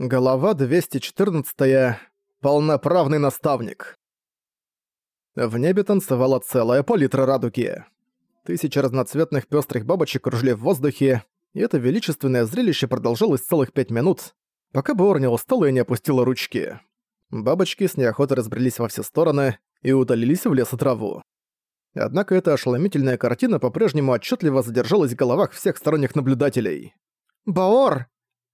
Глава 214. Полноправный наставник. В небе танцевала целая палитра радуги. Тысячи разноцветных пестрых бабочек кружили в воздухе, и это величественное зрелище продолжалось целых пять минут, пока Боор не устала и не опустила ручки. Бабочки с неохотой разбрелись во все стороны и удалились в лес и траву. Однако эта ошеломительная картина по-прежнему отчетливо задержалась в головах всех сторонних наблюдателей. «Баор!»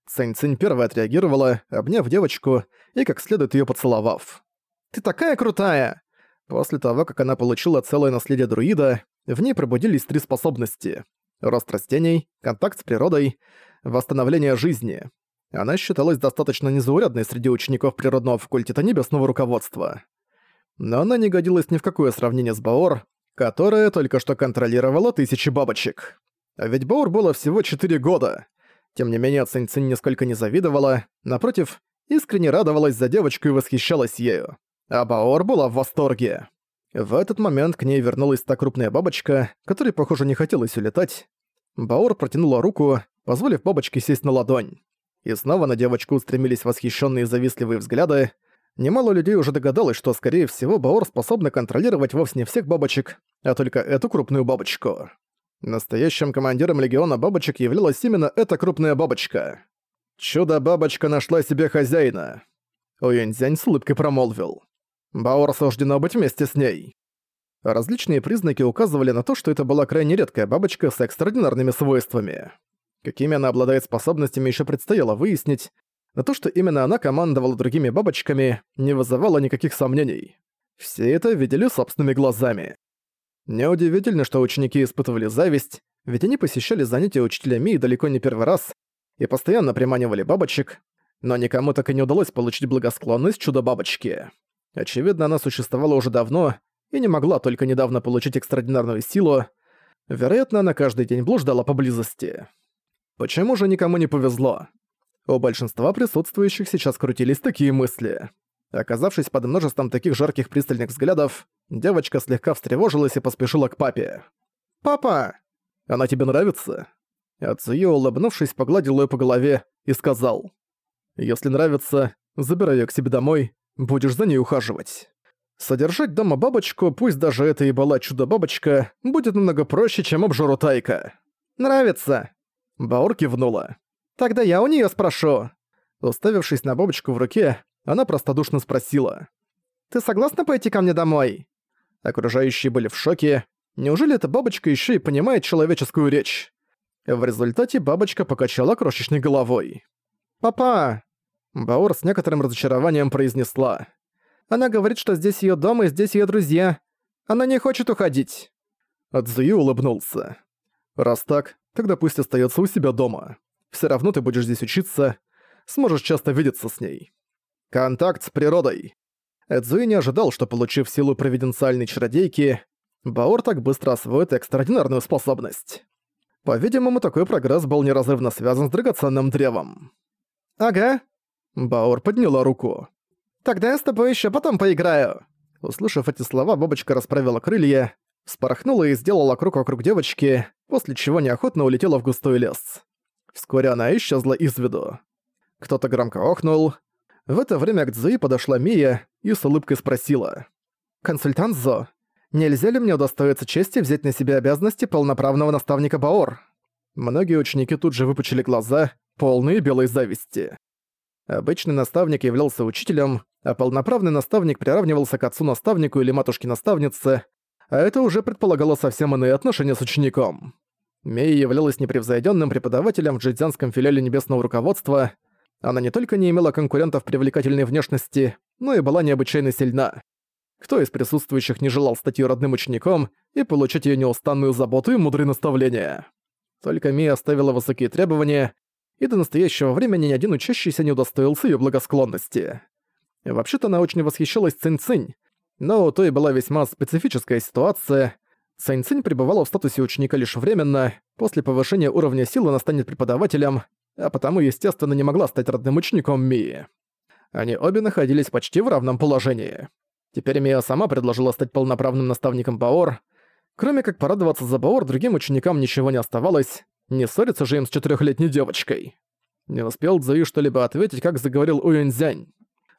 Цинь-Цинь первая отреагировала, обняв девочку и как следует её поцеловав. «Ты такая крутая!» После того, как она получила целое наследие друида, в ней пробудились три способности. Рост растений, контакт с природой, восстановление жизни. Она считалась достаточно незаурядной среди учеников природного факультета небесного руководства. Но она не годилась ни в какое сравнение с Баор, которая только что контролировала тысячи бабочек. А ведь Баор было всего 4 года. Тем не менее, Цинь Цинь нисколько не завидовала, напротив, искренне радовалась за девочку и восхищалась ею. А Баор была в восторге. В этот момент к ней вернулась та крупная бабочка, которой, похоже, не хотелось улетать. Баор протянула руку, позволив бабочке сесть на ладонь. И снова на девочку устремились восхищенные завистливые взгляды. Немало людей уже догадалось, что, скорее всего, Баор способна контролировать вовсе не всех бабочек, а только эту крупную бабочку. Настоящим командиром легиона бабочек являлась именно эта крупная бабочка. «Чудо-бабочка нашла себе хозяина», — Уюньцзянь с улыбкой промолвил. «Баор суждено быть вместе с ней». Различные признаки указывали на то, что это была крайне редкая бабочка с экстраординарными свойствами. Какими она обладает способностями еще предстояло выяснить, но то, что именно она командовала другими бабочками, не вызывало никаких сомнений. Все это видели собственными глазами. Неудивительно, что ученики испытывали зависть, ведь они посещали занятия учителя Мии далеко не первый раз и постоянно приманивали бабочек, но никому так и не удалось получить благосклонность чудо-бабочки. Очевидно, она существовала уже давно и не могла только недавно получить экстраординарную силу. Вероятно, она каждый день блуждала поблизости. Почему же никому не повезло? У большинства присутствующих сейчас крутились такие мысли. Оказавшись под множеством таких жарких пристальных взглядов, девочка слегка встревожилась и поспешила к папе. «Папа! Она тебе нравится?» Ацуё, улыбнувшись, погладил её по голове и сказал. «Если нравится, забирай её к себе домой, будешь за ней ухаживать. Содержать дома бабочку, пусть даже это и была чудо-бабочка, будет намного проще, чем обжору Тайка». «Нравится!» Баор кивнула. «Тогда я у неё спрошу». Уставившись на бабочку в руке, она простодушно спросила. «Ты согласна пойти ко мне домой?» Окружающие были в шоке. Неужели эта бабочка еще и понимает человеческую речь? В результате бабочка покачала крошечной головой. «Папа!» Баур с некоторым разочарованием произнесла. «Она говорит, что здесь ее дом и здесь ее друзья. Она не хочет уходить». Адзуи улыбнулся. «Раз так, тогда пусть остается у себя дома. Все равно ты будешь здесь учиться, сможешь часто видеться с ней». Контакт с природой. Эдзуи не ожидал, что, получив силу провиденциальной чародейки, Баор так быстро освоит экстраординарную способность. По-видимому, такой прогресс был неразрывно связан с драгоценным древом. «Ага». Баор подняла руку. «Тогда я с тобой ещё потом поиграю». Услышав эти слова, бабочка расправила крылья, спорхнула и сделала круг вокруг девочки, после чего неохотно улетела в густой лес. Вскоре она исчезла из виду. Кто-то громко охнул, в это время к Цзуи подошла Мия и с улыбкой спросила. «Консультант Зо, нельзя ли мне удостоиться чести взять на себя обязанности полноправного наставника Баор?» Многие ученики тут же выпучили глаза, полные белой зависти. Обычный наставник являлся учителем, а полноправный наставник приравнивался к отцу-наставнику или матушке-наставнице, а это уже предполагало совсем иные отношения с учеником. Мия являлась непревзойденным преподавателем в джидзянском филиале Небесного Руководства, она не только не имела конкурентов привлекательной внешности, но и была необычайно сильна. Кто из присутствующих не желал стать её родным учеником и получить её неустанную заботу и мудрые наставления? Только Мия оставила высокие требования, и до настоящего времени ни один учащийся не удостоился её благосклонности. Вообще-то она очень восхищалась Цинь-Цинь, но у той была весьма специфическая ситуация. Цинь-Цинь пребывала в статусе ученика лишь временно, после повышения уровня силы она станет преподавателем, а потому, естественно, не могла стать родным учеником Мии. Они обе находились почти в равном положении. Теперь Мия сама предложила стать полноправным наставником Баор. Кроме как порадоваться за Баор, другим ученикам ничего не оставалось, не ссориться же им с четырехлетней девочкой. Не успел Цзуи что-либо ответить, как заговорил Уюньцзянь.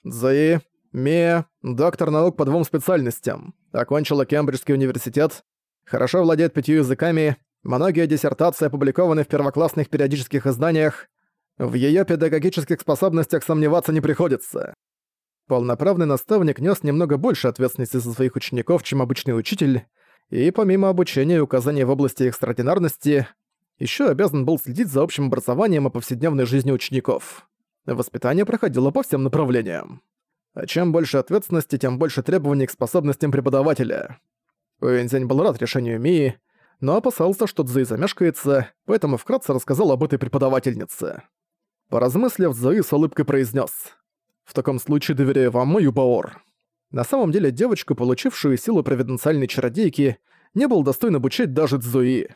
«Цзуи, Мия, доктор наук по двум специальностям. Окончила Кембриджский университет. Хорошо владеет пятью языками. Многие диссертации опубликованы в первоклассных периодических изданиях. В её педагогических способностях сомневаться не приходится. Полноправный наставник нес немного больше ответственности за своих учеников, чем обычный учитель, и помимо обучения и указаний в области экстраординарности, еще обязан был следить за общим образованием и повседневной жизнью учеников. Воспитание проходило по всем направлениям. А чем больше ответственности, тем больше требований к способностям преподавателя. Уэнзянь был рад решению Мии, но опасался, что Цзуи замешкается, поэтому вкратце рассказал об этой преподавательнице. Поразмыслив, Цзуи с улыбкой произнес: «В таком случае доверяю вам мою Баор». На самом деле девочку, получившую силу провиденциальной чародейки, не был достоин обучать даже Цзуи.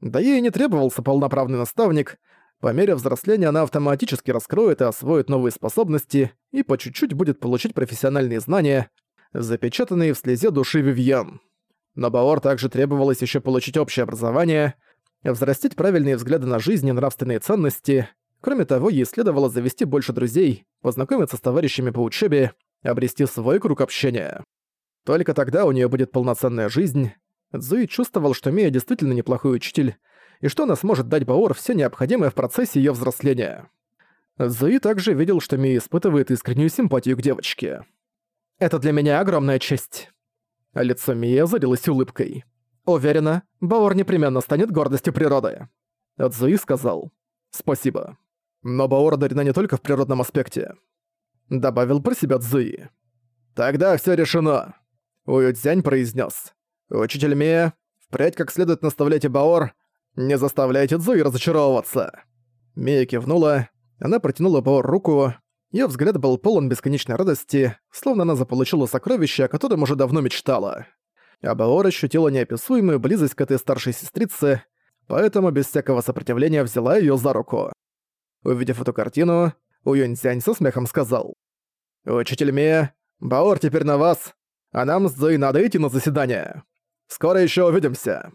Да ей не требовался полноправный наставник, по мере взросления она автоматически раскроет и освоит новые способности и по чуть-чуть будет получить профессиональные знания, запечатанные в слезе души Вивьен. Но Баор также требовалось еще получить общее образование, взрастить правильные взгляды на жизнь и нравственные ценности. Кроме того, ей следовало завести больше друзей, познакомиться с товарищами по учебе, обрести свой круг общения. Только тогда у нее будет полноценная жизнь, Зуи чувствовал, что Мия действительно неплохой учитель, и что она сможет дать Баор все необходимое в процессе ее взросления. Зуи также видел, что Мия испытывает искреннюю симпатию к девочке. «Это для меня огромная честь». А лицо Мии озарилось улыбкой. «Уверена, Баор непременно станет гордостью природы». Цзуи сказал «Спасибо». Но Баор одарена не только в природном аспекте. Добавил про себя Цзуи. «Тогда все решено», — Уюцзянь произнес. «Учитель Мия, впредь как следует наставляйте Баор, не заставляйте Цзуи разочаровываться». Мия кивнула, она протянула Баор руку, её взгляд был полон бесконечной радости, словно она заполучила сокровище, о котором уже давно мечтала. А Баор ощутила неописуемую близость к этой старшей сестрице, поэтому без всякого сопротивления взяла её за руку. Увидев эту картину, Уюньцзянь со смехом сказал. «Учитель Мия, Баор теперь на вас, а нам с Зоей надо идти на заседание». Скоро еще увидимся.